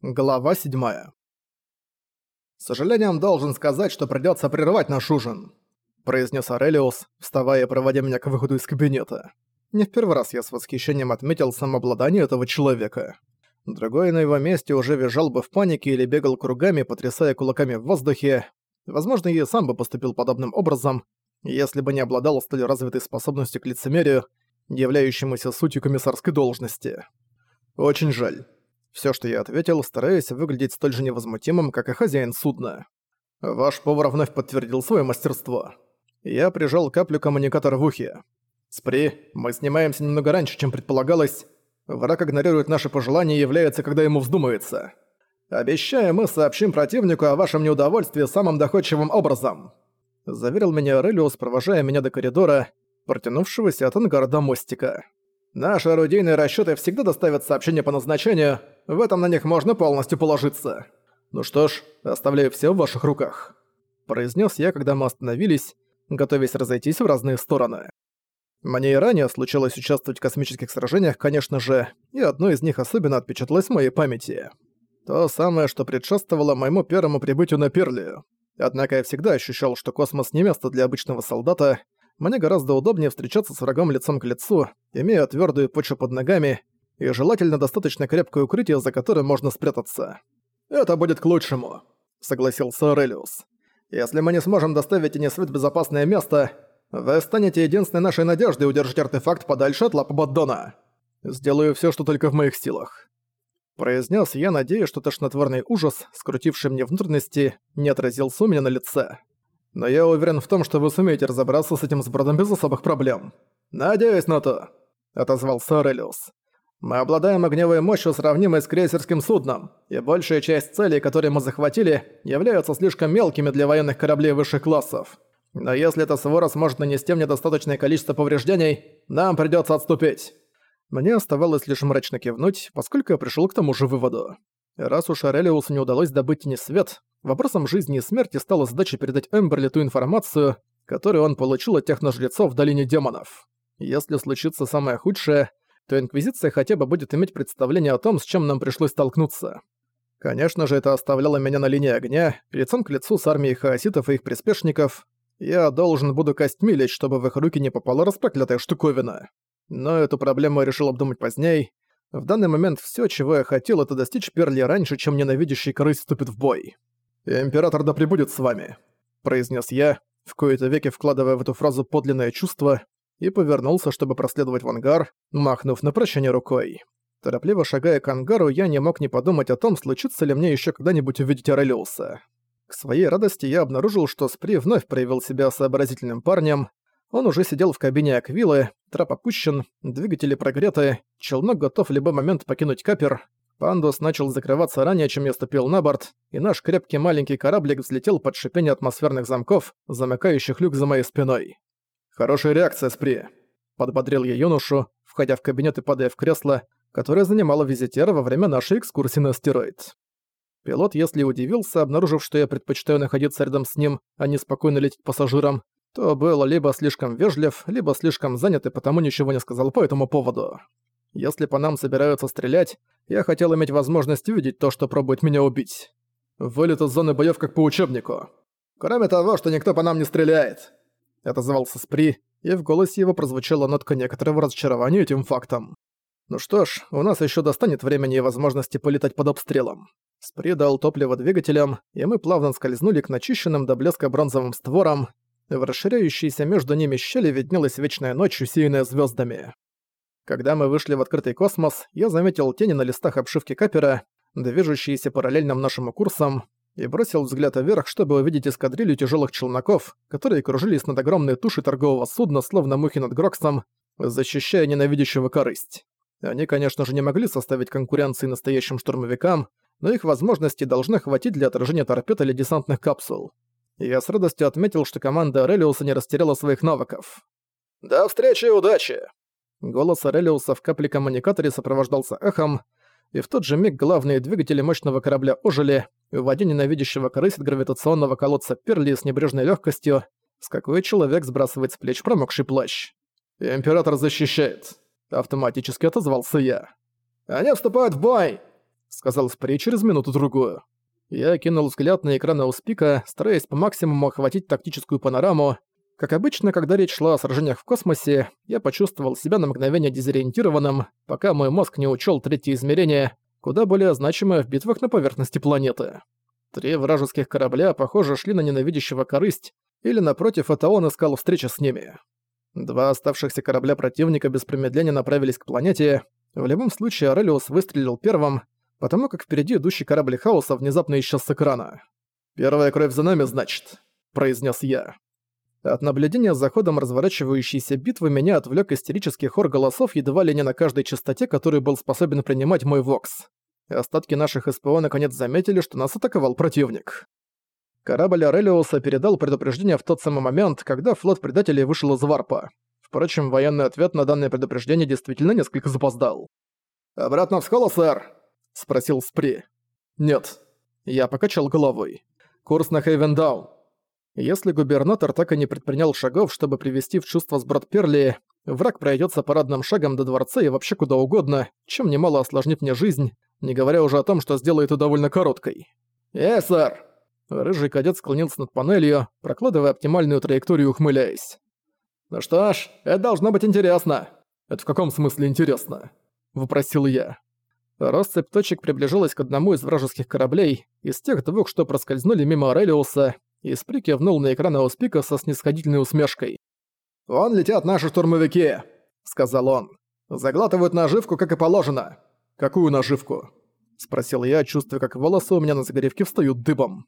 Глава 7. «С сожалением должен сказать, что придётся прервать наш ужин», произнес Арелиус, вставая и проводя меня к выходу из кабинета. Не в первый раз я с восхищением отметил самообладание этого человека. Другой на его месте уже визжал бы в панике или бегал кругами, потрясая кулаками в воздухе. Возможно, я сам бы поступил подобным образом, если бы не обладал столь развитой способностью к лицемерию, являющемуся сутью комиссарской должности. Очень жаль. Все, что я ответил, стараясь выглядеть столь же невозмутимым, как и хозяин судна. Ваш повар вновь подтвердил свое мастерство. Я прижал каплю коммуникатора в ухе. «Спри, мы снимаемся немного раньше, чем предполагалось. Враг игнорирует наши пожелания и является, когда ему вздумается. Обещаю, мы сообщим противнику о вашем неудовольствии самым доходчивым образом», заверил меня Релиус, провожая меня до коридора, протянувшегося от ангара до мостика. Наши орудийные расчеты всегда доставят сообщения по назначению, в этом на них можно полностью положиться. Ну что ж, оставляю все в ваших руках», – произнес я, когда мы остановились, готовясь разойтись в разные стороны. Мне и ранее случалось участвовать в космических сражениях, конечно же, и одно из них особенно отпечаталось в моей памяти. То самое, что предшествовало моему первому прибытию на Перлию. Однако я всегда ощущал, что космос не место для обычного солдата, мне гораздо удобнее встречаться с врагом лицом к лицу, имея твердую почву под ногами и желательно достаточно крепкое укрытие, за которым можно спрятаться. «Это будет к лучшему», — согласился Орелиус. «Если мы не сможем доставить Инисвет в безопасное место, вы станете единственной нашей надеждой удержать артефакт подальше от лап Баддона. Сделаю все, что только в моих силах». Произнес я, надеясь, что тошнотворный ужас, скрутивший мне внутренности, не отразился у меня на лице. Но я уверен в том, что вы сумеете разобраться с этим сбродом без особых проблем. Надеюсь на то», — отозвался Орелиус. «Мы обладаем огневой мощью, сравнимой с крейсерским судном, и большая часть целей, которые мы захватили, являются слишком мелкими для военных кораблей высших классов. Но если эта свора сможет нанести мне достаточное количество повреждений, нам придётся отступить». Мне оставалось лишь мрачно кивнуть, поскольку я пришёл к тому же выводу. Раз уж Арелиусу не удалось добыть не свет, вопросом жизни и смерти стала задача передать Эмберли ту информацию, которую он получил от техножрецов в Долине Демонов. Если случится самое худшее, то Инквизиция хотя бы будет иметь представление о том, с чем нам пришлось столкнуться. Конечно же, это оставляло меня на линии огня, лицом к лицу с армией хаоситов и их приспешников. Я должен буду костьмилить, чтобы в их руки не попала распроклятая штуковина. Но эту проблему я решил обдумать позднее, в данный момент все, чего я хотел, это достичь Перли раньше, чем ненавидящий крыс вступит в бой. «Император да пребудет с вами», — произнес я, в кои-то веки вкладывая в эту фразу подлинное чувство, и повернулся, чтобы проследовать в ангар, махнув на прощание рукой. Торопливо шагая к ангару, я не мог не подумать о том, случится ли мне еще когда-нибудь увидеть Орелиуса. К своей радости я обнаружил, что Спри вновь проявил себя сообразительным парнем, он уже сидел в кабине Аквилы, трап опущен, двигатели прогреты, челнок готов в любой момент покинуть капер. Пандус начал закрываться ранее, чем я ступил на борт, и наш крепкий маленький кораблик взлетел под шипение атмосферных замков, замыкающих люк за моей спиной. «Хорошая реакция, Спри!» – подбодрил я юношу, входя в кабинет и падая в кресло, которое занимало визитера во время нашей экскурсии на астероид. Пилот, если удивился, обнаружив, что я предпочитаю находиться рядом с ним, а не спокойно лететь пассажирам, то был либо слишком вежлив, либо слишком занят и потому ничего не сказал по этому поводу. Если по нам собираются стрелять, я хотел иметь возможность увидеть то, что пробует меня убить. Вылет из зоны боёв как по учебнику. Кроме того, что никто по нам не стреляет. Отозвался Спри, и в голосе его прозвучала нотка некоторого разочарования этим фактом. Ну что ж, у нас ещё достанет времени и возможности полетать под обстрелом. Спри дал топливо двигателям, и мы плавно скользнули к начищенным до блеска бронзовым створам, в расширяющейся между ними щели виднелась вечная ночь, усеянная звездами. Когда мы вышли в открытый космос, я заметил тени на листах обшивки капера, движущиеся параллельным нашим курсам, и бросил взгляд вверх, чтобы увидеть эскадрилью тяжелых челноков, которые кружились над огромной тушей торгового судна, словно мухи над Гроксом, защищая ненавидящего корысть. Они, конечно же, не могли составить конкуренции настоящим штурмовикам, но их возможностей должны хватить для отражения торпед или десантных капсул я с радостью отметил, что команда Арелиуса не растеряла своих навыков. «До встречи и удачи!» Голос Арелиуса в капле-коммуникаторе сопровождался эхом, и в тот же миг главные двигатели мощного корабля ожили, уводя ненавидящего корысь гравитационного колодца Перли с небрежной легкостью, с какой человек сбрасывает с плеч промокший плащ. «Император защищает», — автоматически отозвался я. «Они вступают в бой!» — сказал Спри через минуту-другую. Я кинул взгляд на экран ауспика, стараясь по максимуму охватить тактическую панораму. Как обычно, когда речь шла о сражениях в космосе, я почувствовал себя на мгновение дезориентированным, пока мой мозг не учел третье измерение, куда более значимое в битвах на поверхности планеты. Три вражеских корабля, похоже, шли на ненавидящего корысть, или, напротив, это он искал встречи с ними. Два оставшихся корабля противника без промедления направились к планете. В любом случае, Орелиус выстрелил первым, потому как впереди идущий корабль хаоса внезапно исчез с экрана. «Первая кровь за нами, значит», — произнес я. От наблюдения за ходом разворачивающейся битвы меня отвлек истерический хор голосов едва ли не на каждой частоте, который был способен принимать мой вокс. Остатки наших СПО наконец заметили, что нас атаковал противник. Корабль Орелиуса передал предупреждение в тот самый момент, когда флот предателей вышел из варпа. Впрочем, военный ответ на данное предупреждение действительно несколько запоздал. «Обратно в схоло, сэр!» — спросил Спри. «Нет». Я покачал головой. «Курс на Хейвендаун». Если губернатор так и не предпринял шагов, чтобы привести в чувство сброд Перли, враг пройдется парадным шагом до дворца и вообще куда угодно, чем немало осложнит мне жизнь, не говоря уже о том, что сделает ее довольно короткой. «Э, сэр!» Рыжий кадет склонился над панелью, прокладывая оптимальную траекторию, ухмыляясь. «Ну что ж, это должно быть интересно». «Это в каком смысле интересно?» — вопросил я. Россыпь точек приближалась к одному из вражеских кораблей, из тех двух, что проскользнули мимо Орелиуса, и Спри кивнул на экран Ауспика со снисходительной усмешкой. «Вон летят наши штурмовики», — сказал он. «Заглатывают наживку, как и положено». «Какую наживку?» — спросил я, чувствуя, как волосы у меня на загоревке встают дыбом.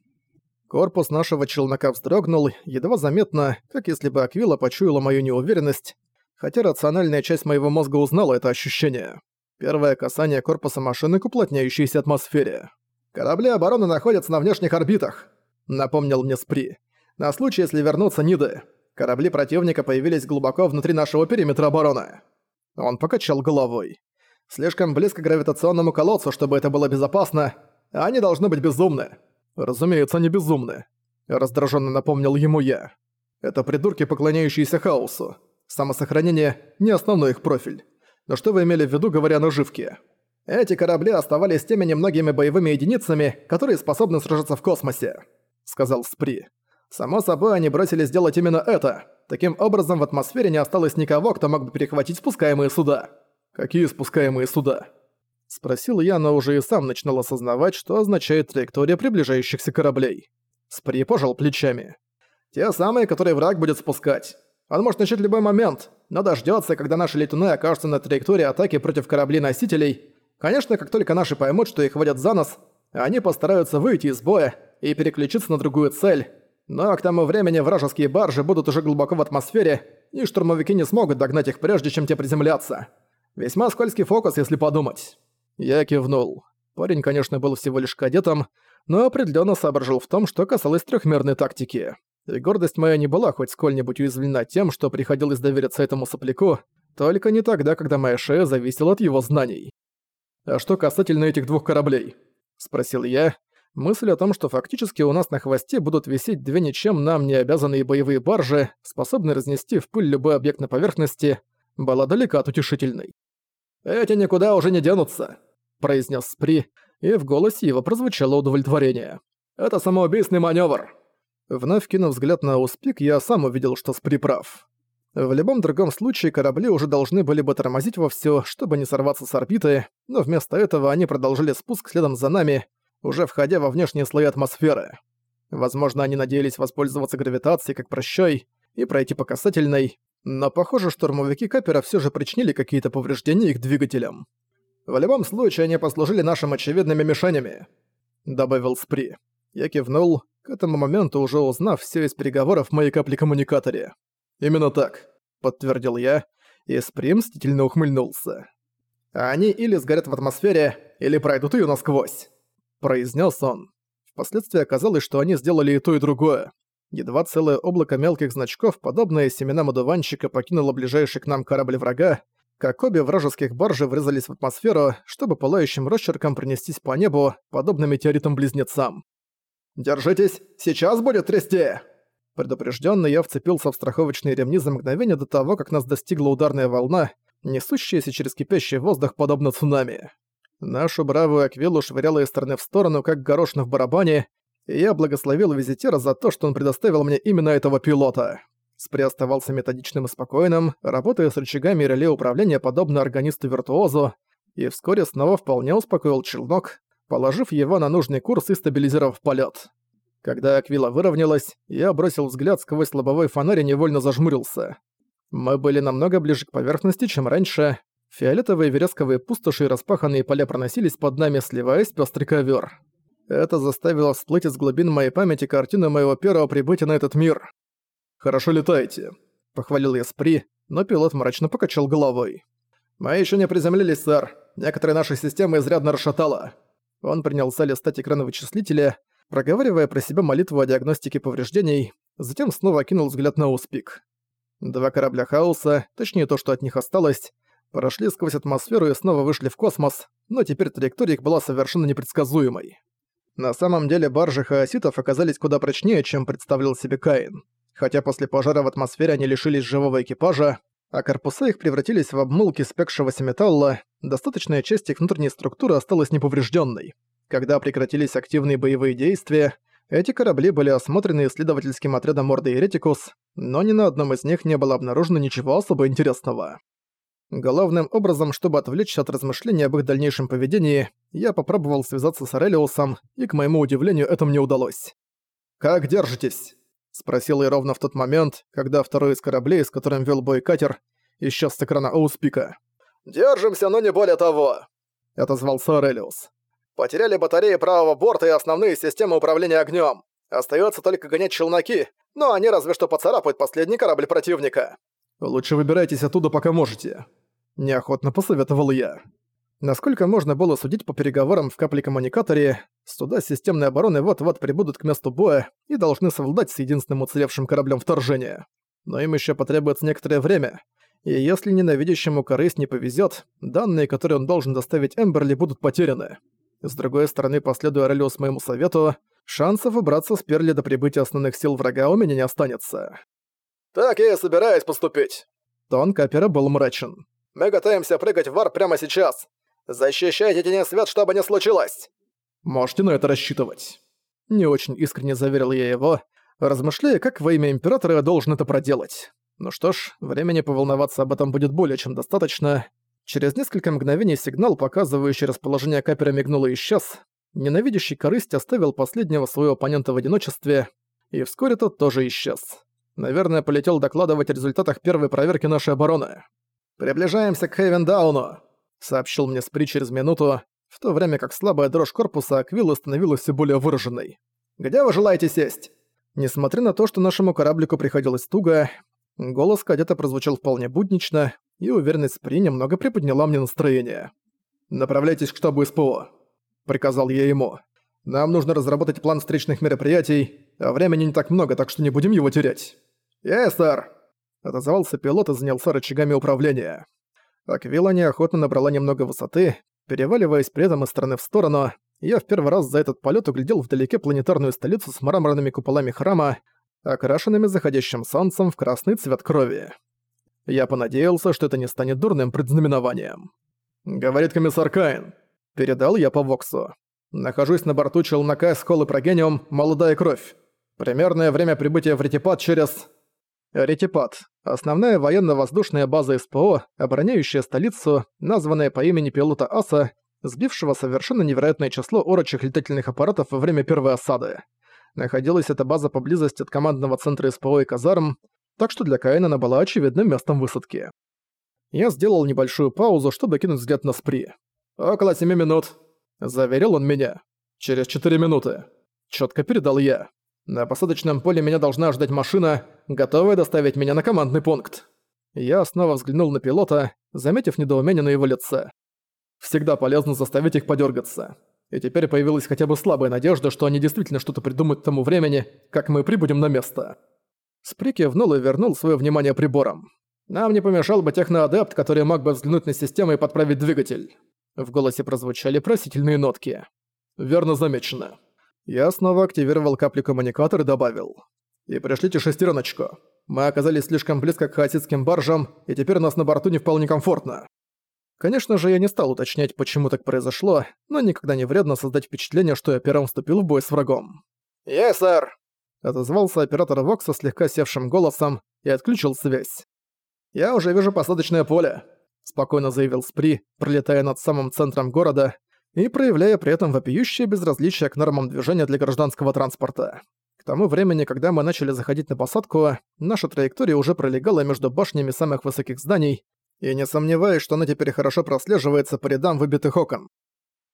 Корпус нашего челнока вздрогнул, едва заметно, как если бы Аквила почуяла мою неуверенность, хотя рациональная часть моего мозга узнала это ощущение. Первое касание корпуса машины к уплотняющейся атмосфере. «Корабли обороны находятся на внешних орбитах», — напомнил мне Спри. «На случай, если вернутся Ниды. Корабли противника появились глубоко внутри нашего периметра обороны». Он покачал головой. «Слишком близко к гравитационному колодцу, чтобы это было безопасно, а они должны быть безумны. «Разумеется, они безумны», — раздраженно напомнил ему я. «Это придурки, поклоняющиеся хаосу. Самосохранение — не основной их профиль. Но что вы имели в виду, говоря о наживке? Эти корабли оставались теми немногими боевыми единицами, которые способны сражаться в космосе», — сказал Спри. «Само собой, они бросились делать именно это. Таким образом, в атмосфере не осталось никого, кто мог бы перехватить спускаемые суда». «Какие спускаемые суда?» Спросил я, но уже и сам начинал осознавать, что означает траектория приближающихся кораблей. Спри пожал плечами. «Те самые, которые враг будет спускать. Он может начать любой момент, но дождётся, когда наши летуны окажутся на траектории атаки против кораблей-носителей. Конечно, как только наши поймут, что их водят за нос, они постараются выйти из боя и переключиться на другую цель. Но к тому времени вражеские баржи будут уже глубоко в атмосфере, и штурмовики не смогут догнать их прежде, чем те приземлятся. Весьма скользкий фокус, если подумать. Я кивнул. Парень, конечно, был всего лишь кадетом, но определенно соображал в том, что касалось трехмерной тактики. И гордость моя не была хоть сколь-нибудь уязвлена тем, что приходилось довериться этому сопляку, только не тогда, когда моя шея зависела от его знаний. «А что касательно этих двух кораблей?» — спросил я. Мысль о том, что фактически у нас на хвосте будут висеть две ничем нам не обязанные боевые баржи, способные разнести в пыль любой объект на поверхности, была далека от утешительной. «Эти никуда уже не денутся», произнес Спри, и в голосе его прозвучало удовлетворение. «Это самоубийственный маневр. Вновь кинув взгляд на Успик, я сам увидел, что Спри прав. В любом другом случае корабли уже должны были бы тормозить вовсю, чтобы не сорваться с орбиты, но вместо этого они продолжили спуск следом за нами, уже входя во внешние слои атмосферы. Возможно, они надеялись воспользоваться гравитацией как прощой и пройти по касательной, но похоже, штурмовики Капера все же причинили какие-то повреждения их двигателям. В любом случае, они послужили нашим очевидными мишенями», — добавил Спри. Я кивнул, к этому моменту уже узнав все из переговоров моей капли-коммуникаторе. «Именно так», — подтвердил я, и Спри мстительно ухмыльнулся. «Они или сгорят в атмосфере, или пройдут ее насквозь», — произнес он. Впоследствии оказалось, что они сделали и то, и другое. Едва целое облако мелких значков, подобное семенам одуванчика, покинуло ближайший к нам корабль врага, как обе вражеских баржи врезались в атмосферу, чтобы пылающим росчерком пронестись по небу, подобно метеоритам-близнецам. «Держитесь! Сейчас будет трясти!» Предупреждённо я вцепился в страховочные ремни за мгновение до того, как нас достигла ударная волна, несущаяся через кипящий воздух подобно цунами. Нашу бравую Аквилу швыряла из стороны в сторону, как горошина в барабане, и я благословил визитера за то, что он предоставил мне именно этого пилота. Спри оставался методичным и спокойным, работая с рычагами реле управления подобно органисту-виртуозу, и вскоре снова вполне успокоил челнок, положив его на нужный курс и стабилизировав полет. Когда Аквила выровнялась, я бросил взгляд сквозь лобовой фонарь и невольно зажмурился. Мы были намного ближе к поверхности, чем раньше. Фиолетовые вересковые пустоши и распаханные поля проносились под нами, сливаясь в пёстрый ковёр. Это заставило всплыть из глубин моей памяти картину моего первого прибытия на этот мир. «Хорошо летаете», — похвалил я Спри, но пилот мрачно покачал головой. «Мы ещё не приземлились, сэр. Некоторые наши системы изрядно расшатало». Он принялся листать экраны вычислителя, проговаривая про себя молитву о диагностике повреждений, затем снова кинул взгляд на Успик. Два корабля Хаоса, точнее то, что от них осталось, прошли сквозь атмосферу и снова вышли в космос, но теперь траектория их была совершенно непредсказуемой. На самом деле баржи хаоситов оказались куда прочнее, чем представлял себе Каин. Хотя после пожара в атмосфере они лишились живого экипажа, а корпуса их превратились в обмылки спекшегося металла, достаточная часть их внутренней структуры осталась неповрежденной. Когда прекратились активные боевые действия, эти корабли были осмотрены исследовательским отрядом Ордо Еретикус, но ни на одном из них не было обнаружено ничего особо интересного. Главным образом, чтобы отвлечься от размышлений об их дальнейшем поведении, я попробовал связаться с Арелиусом, и, к моему удивлению, это мне удалось. «Как держитесь?» — спросил я ровно в тот момент, когда второй из кораблей, с которым вел бой катер, исчез с экрана ауспика. «Держимся, но не более того», — отозвался Арелиус. «Потеряли батареи правого борта и основные системы управления огнем. Остается только гонять челноки, но они разве что поцарапают последний корабль противника». «Лучше выбирайтесь оттуда, пока можете», — неохотно посоветовал я. Насколько можно было судить по переговорам в капле-коммуникаторе, суда системной обороны вот-вот прибудут к месту боя и должны совладать с единственным уцелевшим кораблем вторжения. Но им еще потребуется некоторое время, и если ненавидящему корысть не повезет, данные, которые он должен доставить Эмберли, будут потеряны. С другой стороны, последуя Орелиус моему совету, шансов убраться с Перли до прибытия основных сил врага у меня не останется. «Так я и собираюсь поступить». Тон Капера был мрачен. «Мы готовимся прыгать в вар прямо сейчас. Защищайте тени свет, чтобы не случилось!» «Можете на это рассчитывать». Не очень искренне заверил я его, размышляя, как во имя Императора я должен это проделать. Ну что ж, времени поволноваться об этом будет более чем достаточно. Через несколько мгновений сигнал, показывающий расположение капера, мигнул и исчез. Ненавидящий корысть оставил последнего своего оппонента в одиночестве, и вскоре тот тоже исчез. Наверное, полетел докладывать о результатах первой проверки нашей обороны. «Приближаемся к Хейвендауну!» сообщил мне Спри через минуту, в то время как слабая дрожь корпуса Аквилы становилась все более выраженной. «Где вы желаете сесть?» Несмотря на то, что нашему кораблику приходилось туго, голос кадета прозвучал вполне буднично, и уверенность Спри немного приподняла мне настроение. «Направляйтесь к штабу СПО», — приказал я ему. «Нам нужно разработать план встречных мероприятий, а времени не так много, так что не будем его терять». «Есть, сэр», — отозвался пилот и занялся рычагами управления. Аквила неохотно набрала немного высоты, переваливаясь при этом из стороны в сторону. Я в первый раз за этот полет углядел вдалеке планетарную столицу с мраморными куполами храма, окрашенными заходящим солнцем в красный цвет крови. Я понадеялся, что это не станет дурным предзнаменованием. «Говорит комиссар Каин», — передал я по Воксу. «Нахожусь на борту челнока с холы Прогениум «Молодая кровь». Примерное время прибытия в Ретипад через...» Ретипад – основная военно-воздушная база СПО, обороняющая столицу, названная по имени пилота Аса, сбившего совершенно невероятное число орочих летательных аппаратов во время первой осады. Находилась эта база поблизости от командного центра СПО и казарм, так что для Каина она была очевидным местом высадки. Я сделал небольшую паузу, чтобы кинуть взгляд на Спри. «Около семи минут», – заверил он меня. «Через четыре минуты», – четко передал я. На посадочном поле меня должна ждать машина, готовая доставить меня на командный пункт. Я снова взглянул на пилота, заметив недоумение на его лице. Всегда полезно заставить их подергаться. И теперь появилась хотя бы слабая надежда, что они действительно что-то придумают к тому времени, как мы прибудем на место. Спри кивнул и вернул свое внимание приборам. Нам не помешал бы техноадепт, который мог бы взглянуть на систему и подправить двигатель. В голосе прозвучали просительные нотки. Верно замечено. Я снова активировал капли коммуникатор и добавил. «И пришлите шестереночку. Мы оказались слишком близко к хаоситским баржам, и теперь нас на борту не вполне комфортно». Конечно же, я не стал уточнять, почему так произошло, но никогда не вредно создать впечатление, что я первым вступил в бой с врагом. «Yes, сэр!» — отозвался оператор Вокса слегка севшим голосом и отключил связь. «Я уже вижу посадочное поле», — спокойно заявил Спри, пролетая над самым центром города и проявляя при этом вопиющее безразличие к нормам движения для гражданского транспорта. К тому времени, когда мы начали заходить на посадку, наша траектория уже пролегала между башнями самых высоких зданий, и не сомневаюсь, что она теперь хорошо прослеживается по рядам выбитых окон.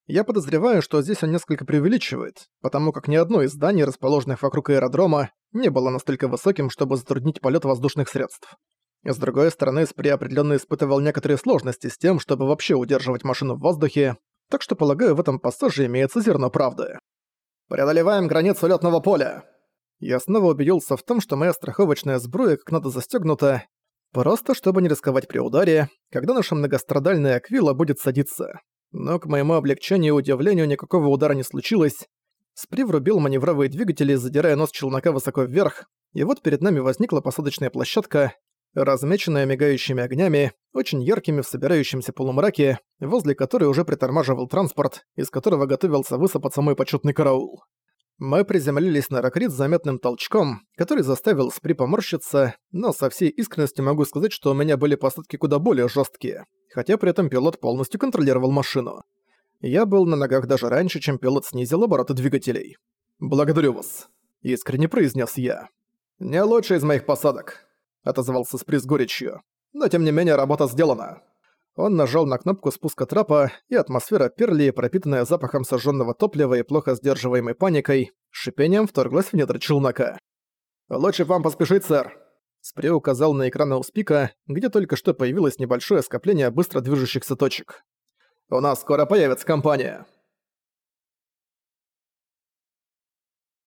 Я подозреваю, что здесь он несколько преувеличивает, потому как ни одно из зданий, расположенных вокруг аэродрома, не было настолько высоким, чтобы затруднить полет воздушных средств. С другой стороны, Спри определенно испытывал некоторые сложности с тем, чтобы вообще удерживать машину в воздухе, так что, полагаю, в этом пассаже имеется зерно правды. «Преодолеваем границу лётного поля!» Я снова убедился в том, что моя страховочная сбруя как надо застегнута, Просто чтобы не рисковать при ударе, когда наша многострадальная Аквила будет садиться. Но к моему облегчению и удивлению никакого удара не случилось. Спри врубил маневровые двигатели, задирая нос челнока высоко вверх, и вот перед нами возникла посадочная площадка, размеченная мигающими огнями, очень яркими в собирающемся полумраке, возле которой уже притормаживал транспорт, из которого готовился высыпаться мой почетный караул. Мы приземлились на ракрит с заметным толчком, который заставил Спри поморщиться, но со всей искренностью могу сказать, что у меня были посадки куда более жесткие, хотя при этом пилот полностью контролировал машину. Я был на ногах даже раньше, чем пилот снизил обороты двигателей. «Благодарю вас», — искренне произнес я. «Не лучшая из моих посадок», — отозвался Спри с горечью. «Но тем не менее работа сделана». Он нажал на кнопку спуска трапа, и атмосфера Перли, пропитанная запахом сожженного топлива и плохо сдерживаемой паникой, шипением вторглась в недра челнока. «Лучше вам поспешить, сэр!» Спри указал на экран Ауспика, где только что появилось небольшое скопление быстро движущихся точек. «У нас скоро появится компания!»